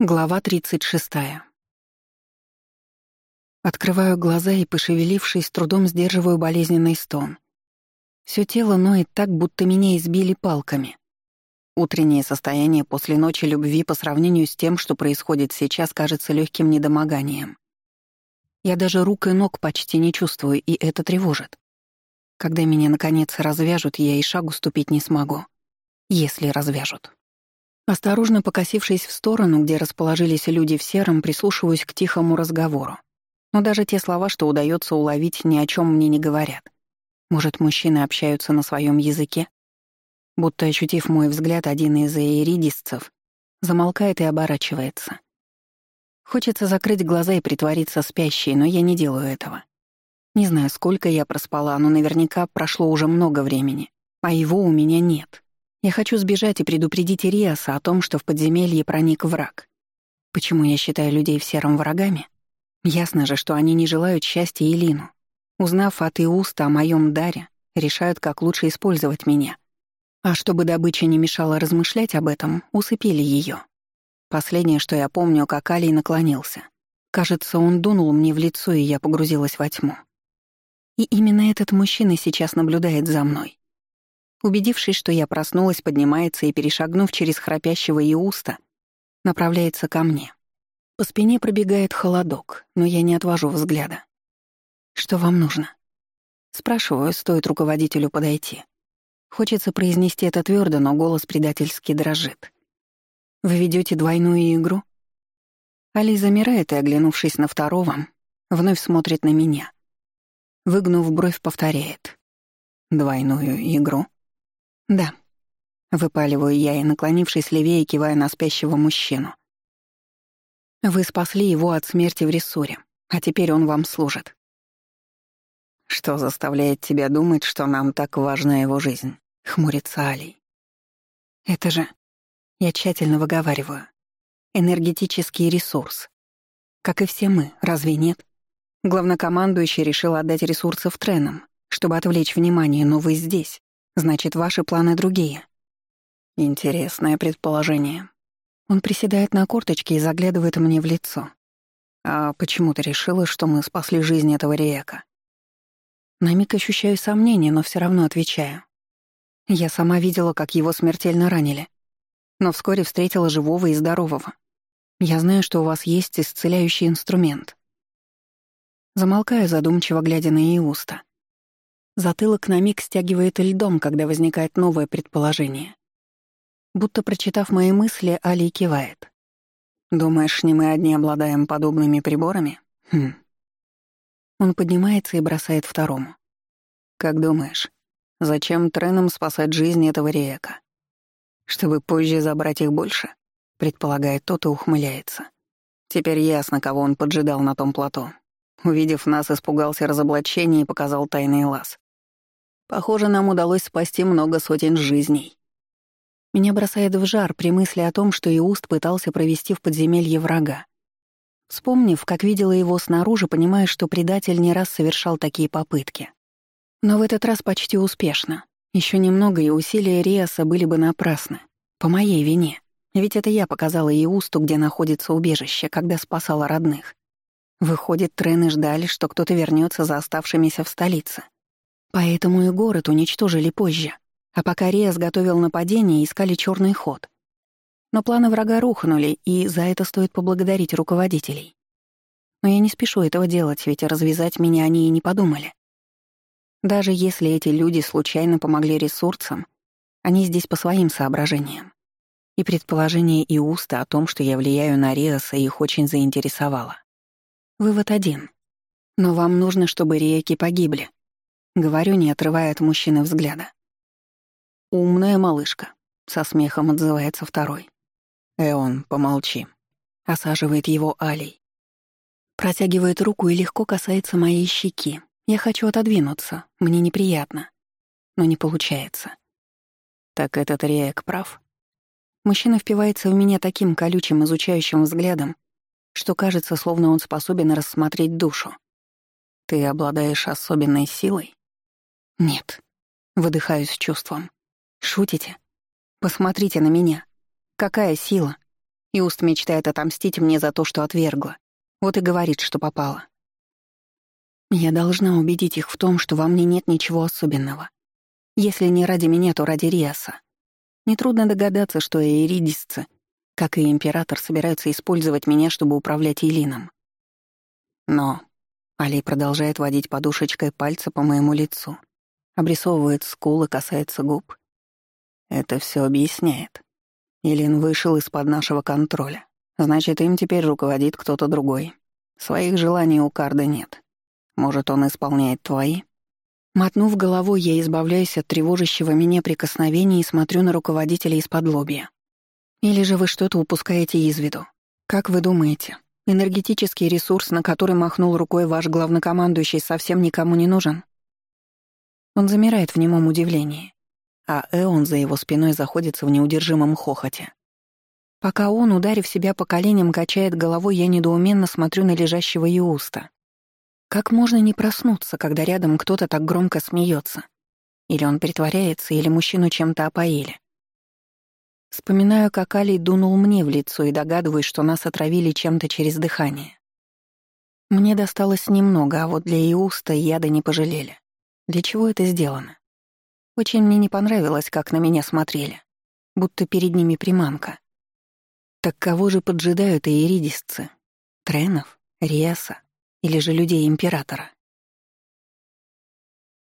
Глава 36. Открываю глаза и, пошевелившись, трудом сдерживаю болезненный стон. Всё тело ноет так, будто меня избили палками. Утреннее состояние после ночи любви по сравнению с тем, что происходит сейчас, кажется легким недомоганием. Я даже рук и ног почти не чувствую, и это тревожит. Когда меня, наконец, развяжут, я и шагу ступить не смогу. Если развяжут. Осторожно покосившись в сторону, где расположились люди в сером, прислушиваюсь к тихому разговору. Но даже те слова, что удается уловить, ни о чем мне не говорят. Может, мужчины общаются на своем языке? Будто ощутив мой взгляд, один из эйридисцев замолкает и оборачивается. Хочется закрыть глаза и притвориться спящей, но я не делаю этого. Не знаю, сколько я проспала, но наверняка прошло уже много времени, а его у меня нет. Я хочу сбежать и предупредить Ириаса о том, что в подземелье проник враг. Почему я считаю людей в сером врагами? Ясно же, что они не желают счастья Илину. Узнав от Иуста о моем даре, решают, как лучше использовать меня. А чтобы добыча не мешала размышлять об этом, усыпили ее. Последнее, что я помню, как Алий наклонился. Кажется, он дунул мне в лицо, и я погрузилась во тьму. И именно этот мужчина сейчас наблюдает за мной. Убедившись, что я проснулась, поднимается и, перешагнув через храпящего Иуста, направляется ко мне. По спине пробегает холодок, но я не отвожу взгляда. «Что вам нужно?» Спрашиваю, стоит руководителю подойти. Хочется произнести это твердо, но голос предательски дрожит. «Вы ведете двойную игру?» Али замирает и, оглянувшись на второго, вновь смотрит на меня. Выгнув бровь, повторяет. «Двойную игру?» «Да». Выпаливаю я и, наклонившись левее, кивая на спящего мужчину. «Вы спасли его от смерти в рессоре, а теперь он вам служит». «Что заставляет тебя думать, что нам так важна его жизнь?» — хмурится Алий. «Это же...» Я тщательно выговариваю. Энергетический ресурс. Как и все мы, разве нет? Главнокомандующий решил отдать ресурсы в Тренам, чтобы отвлечь внимание, но вы здесь. Значит, ваши планы другие. Интересное предположение. Он приседает на корточке и заглядывает мне в лицо. А почему ты решила, что мы спасли жизнь этого река? На миг ощущаю сомнение, но все равно отвечаю. Я сама видела, как его смертельно ранили. Но вскоре встретила живого и здорового. Я знаю, что у вас есть исцеляющий инструмент. Замолкаю, задумчиво глядя на Иуста. Затылок на миг стягивает льдом, когда возникает новое предположение. Будто прочитав мои мысли, Али кивает. «Думаешь, не мы одни обладаем подобными приборами? Хм». Он поднимается и бросает второму. «Как думаешь, зачем Тренам спасать жизнь этого река? Чтобы позже забрать их больше?» Предполагает тот и ухмыляется. Теперь ясно, кого он поджидал на том плато. Увидев нас, испугался разоблачения и показал тайный лаз. Похоже, нам удалось спасти много сотен жизней. Меня бросает в жар при мысли о том, что Иуст пытался провести в подземелье врага. Вспомнив, как видела его снаружи, понимаю, что предатель не раз совершал такие попытки. Но в этот раз почти успешно. Еще немного, и усилия Риаса были бы напрасны. По моей вине. Ведь это я показала Иусту, где находится убежище, когда спасала родных. Выходит, трены ждали, что кто-то вернется за оставшимися в столице. Поэтому и город уничтожили позже. А пока Риас готовил нападение, искали черный ход. Но планы врага рухнули, и за это стоит поблагодарить руководителей. Но я не спешу этого делать, ведь развязать меня они и не подумали. Даже если эти люди случайно помогли ресурсам, они здесь по своим соображениям. И предположение Иуста о том, что я влияю на Риаса, их очень заинтересовало. Вывод один. Но вам нужно, чтобы реки погибли, Говорю, не отрывая от мужчины взгляда. «Умная малышка», — со смехом отзывается второй. «Эон, помолчи», — осаживает его Алей. Протягивает руку и легко касается моей щеки. Я хочу отодвинуться, мне неприятно. Но не получается. Так этот Реек прав. Мужчина впивается в меня таким колючим, изучающим взглядом, что кажется, словно он способен рассмотреть душу. Ты обладаешь особенной силой? Нет. Выдыхаю с чувством. Шутите? Посмотрите на меня. Какая сила? Иуст мечтает отомстить мне за то, что отвергла. Вот и говорит, что попала. Я должна убедить их в том, что во мне нет ничего особенного. Если не ради меня, то ради Риаса. Нетрудно догадаться, что эридисцы, как и император, собираются использовать меня, чтобы управлять Елином. Но Али продолжает водить подушечкой пальца по моему лицу, обрисовывает скулы, касается губ. Это все объясняет. Елин вышел из-под нашего контроля. Значит, им теперь руководит кто-то другой. Своих желаний у Карда нет. Может, он исполняет твои? Мотнув головой, я избавляюсь от тревожащего меня прикосновения и смотрю на руководителя из-под лобья. Или же вы что-то упускаете из виду? Как вы думаете, энергетический ресурс, на который махнул рукой ваш главнокомандующий, совсем никому не нужен? Он замирает в немом удивлении, а Эон за его спиной заходится в неудержимом хохоте. Пока он, ударив себя по коленям, качает головой, я недоуменно смотрю на лежащего Юуста. Как можно не проснуться, когда рядом кто-то так громко смеется? Или он притворяется, или мужчину чем-то опоили. Вспоминаю, как Алий дунул мне в лицо и догадываюсь, что нас отравили чем-то через дыхание. Мне досталось немного, а вот для Иуста яда не пожалели. Для чего это сделано? Очень мне не понравилось, как на меня смотрели. Будто перед ними приманка. Так кого же поджидают и иридисцы? Тренов? Риаса? Или же людей Императора?